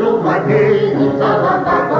Eu Mateus, alô, alô,